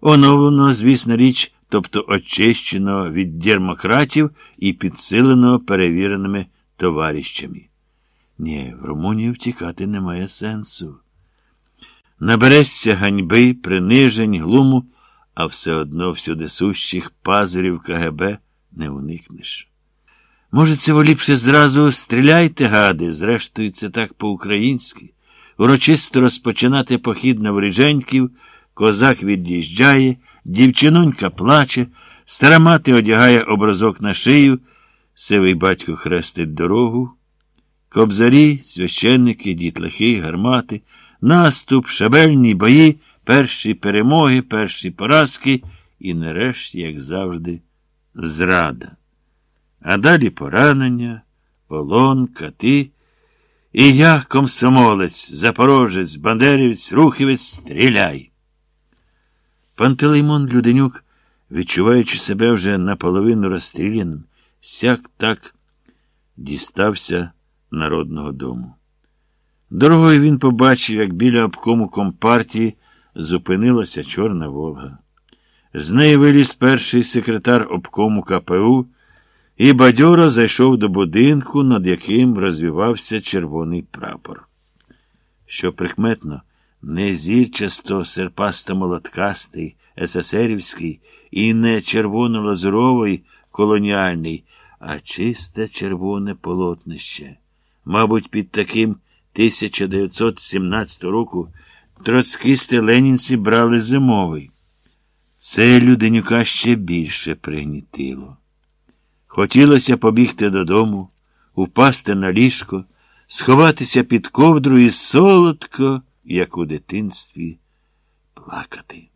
оновленого, звісна річ, тобто очищеного від дермократів і підсиленого перевіреними товаріщами. Ні, в Румунію втікати немає сенсу. Наберешся ганьби, принижень, глуму, а все одно всюди сущих пазурів КГБ не уникнеш. Може, це воліпше зразу стріляйте, гади, зрештою, це так по-українськи. Урочисто розпочинати похід на воріженьків, козак від'їжджає, дівчинонька плаче, стара мати одягає образок на шию, сивий батько хрестить дорогу. Кобзарі, священники, дітлахи, гармати, наступ, шабельні бої, перші перемоги, перші поразки і, нарешті, як завжди, зрада. А далі поранення, полон, кати. І я, комсомолець, запорожець, бандерівець, рухівець, стріляй. Пантелеймон Люденюк, відчуваючи себе вже наполовину розстріляним, сяк так дістався народного дому. Дорогою він побачив, як біля обкому компартії зупинилася Чорна Волга. З неї виліз перший секретар обкому КПУ і бадьоро зайшов до будинку, над яким розвивався червоний прапор. Що прикметно, не зірчасто серпасто молоткастий, есесерівський і не червоно-лазуровий колоніальний, а чисте червоне полотнище. Мабуть, під таким 1917 року троцкисти ленінці брали зимовий. Це Люденюка ще більше пригнітило. Хотілося побігти додому, упасти на ліжко, сховатися під ковдру і солодко, як у дитинстві, плакати.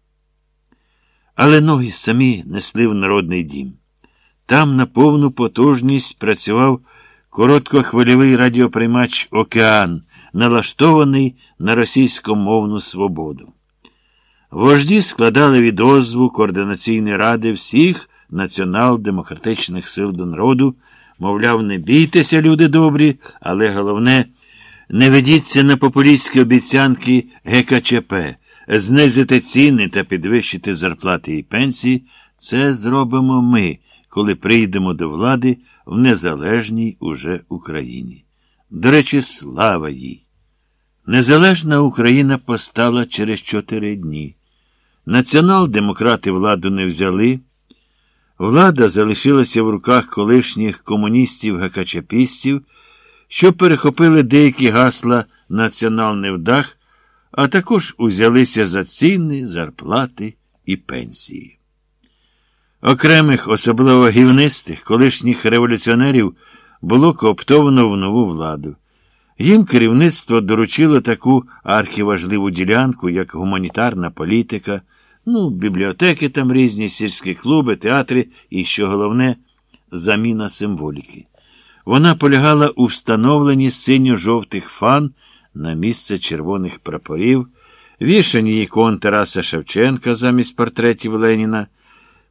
Але ноги самі несли в народний дім. Там на повну потужність працював короткохвильовий радіоприймач Океан, налаштований на російськомовну свободу. Вожді складали відозву Координаційної ради всіх націонал-демократичних сил до народу, мовляв, не бійтеся, люди добрі, але головне, не ведіться на популістські обіцянки ГКЧП, знизити ціни та підвищити зарплати і пенсії. Це зробимо ми, коли прийдемо до влади в незалежній уже Україні. До речі, слава їй! Незалежна Україна постала через чотири дні. Націонал-демократи владу не взяли. Влада залишилася в руках колишніх комуністів гакачапістів, що перехопили деякі гасла національний вдах, а також узялися за ціни, зарплати і пенсії. Окремих, особливо гівнистих, колишніх революціонерів було кооптовано в нову владу. Їм керівництво доручило таку архіважливу ділянку, як гуманітарна політика, ну, бібліотеки там різні, сільські клуби, театри і, що головне, заміна символіки. Вона полягала у встановленні синьо-жовтих фан на місце червоних прапорів, вішані ікон Тараса Шевченка замість портретів Леніна,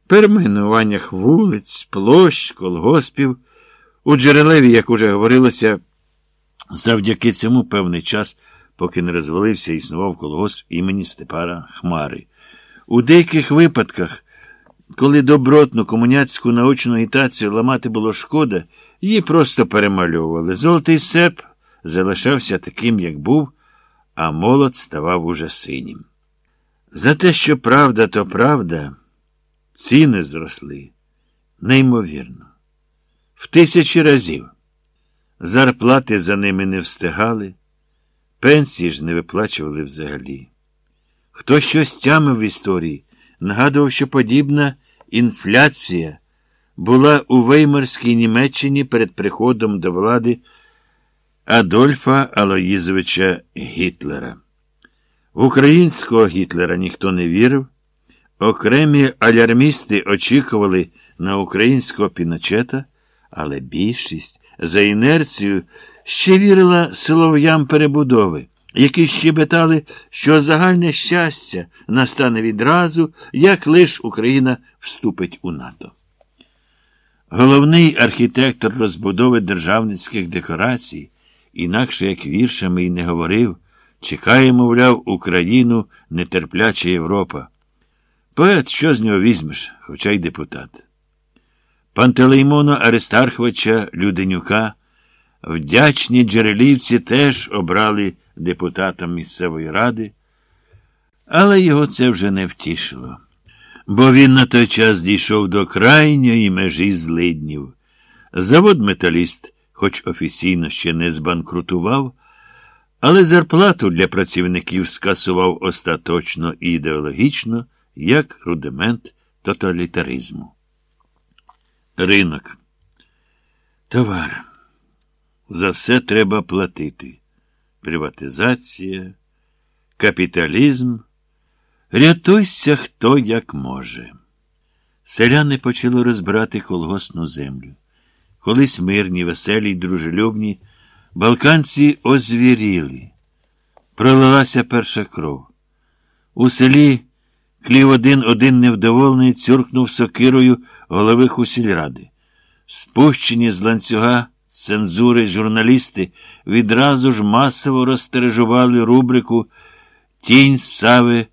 перейменуваннях вулиць, площ, колгоспів. У джерелеві, як уже говорилося, завдяки цьому певний час, поки не розвалився, існував колгосп імені Степара Хмари. У деяких випадках, коли добротну комуняцьку научну агітацію ламати було шкода, її просто перемальовували. Золотий сеп залишався таким, як був, а молот ставав уже синім. За те, що правда, то правда, ціни зросли. Неймовірно. В тисячі разів. Зарплати за ними не встигали, пенсії ж не виплачували взагалі. Хто щось тямив в історії, нагадував, що подібна інфляція була у Веймарській Німеччині перед приходом до влади Адольфа Алоїзовича Гітлера. Українського Гітлера ніхто не вірив. Окремі алярмісти очікували на українського піночета, але більшість за інерцією ще вірила силов'ям перебудови, які щебетали, що загальне щастя настане відразу, як лиш Україна вступить у НАТО. Головний архітектор розбудови державницьких декорацій, інакше як віршами й не говорив, чекає, мовляв, Україну нетерпляча Європа. Поет, що з нього візьмеш, хоча й депутат. Пантелеймона Аристарховича Люденюка вдячні джерелівці теж обрали депутатом місцевої ради, але його це вже не втішило. Бо він на той час дійшов до крайньої межі злиднів. Завод металіст, хоч офіційно ще не збанкрутував, але зарплату для працівників скасував остаточно і ідеологічно, як рудимент тоталітаризму. Ринок. Товар. За все треба платити. Приватизація, капіталізм. Рятуйся хто як може. Селяни почали розбирати колгосну землю. Колись мирні, веселі й дружелюбні, балканці озвіріли. Пролилася перша кров. У селі клів один один невдоволений цюркнув сокирою головиху сільради. Спущені з ланцюга цензури журналісти відразу ж масово розстережували рубрику Тінь Сави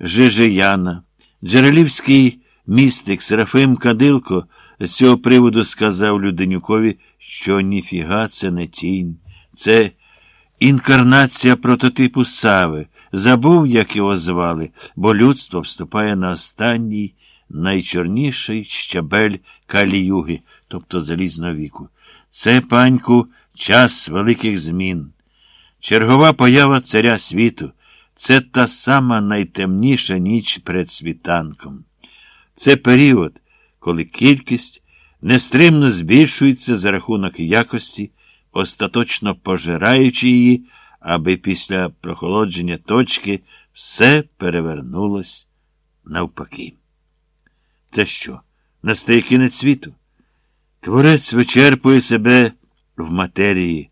Жижияна. Джерелівський містик Серафим Кадилко з цього приводу сказав Люденюкові, що ніфіга це не тінь, це інкарнація прототипу Сави. Забув, як його звали, бо людство вступає на останній, найчорніший щабель каліюги, тобто залізного віку. Це, паньку, час великих змін. Чергова поява царя світу. Це та сама найтемніша ніч перед світанком. Це період, коли кількість нестримно збільшується за рахунок якості, остаточно пожираючи її, аби після прохолодження точки все перевернулось навпаки. Це що? Настає кінець світу? Творець вичерпує себе в матерії,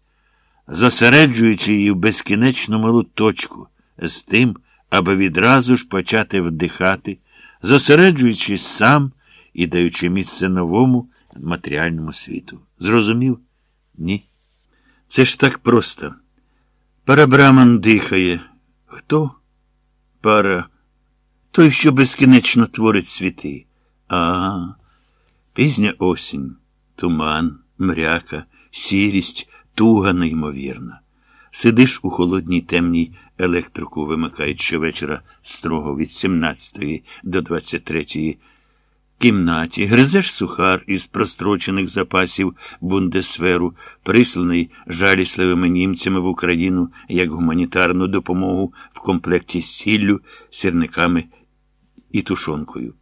зосереджуючи її в безкінечну малу точку з тим, аби відразу ж почати вдихати, зосереджуючись сам і даючи місце новому матеріальному світу. Зрозумів? Ні. Це ж так просто. Парабраман дихає. Хто? Пара. Той, що безкінечно творить світи. А, пізня осінь, туман, мряка, сірість, туга неймовірна. Сидиш у холодній темній електрику, вимикають щовечора строго від 17 до 23 кімнаті, гризеш сухар із прострочених запасів бундесверу, присланий жалісливими німцями в Україну як гуманітарну допомогу в комплекті з сіллю, сірниками і тушонкою.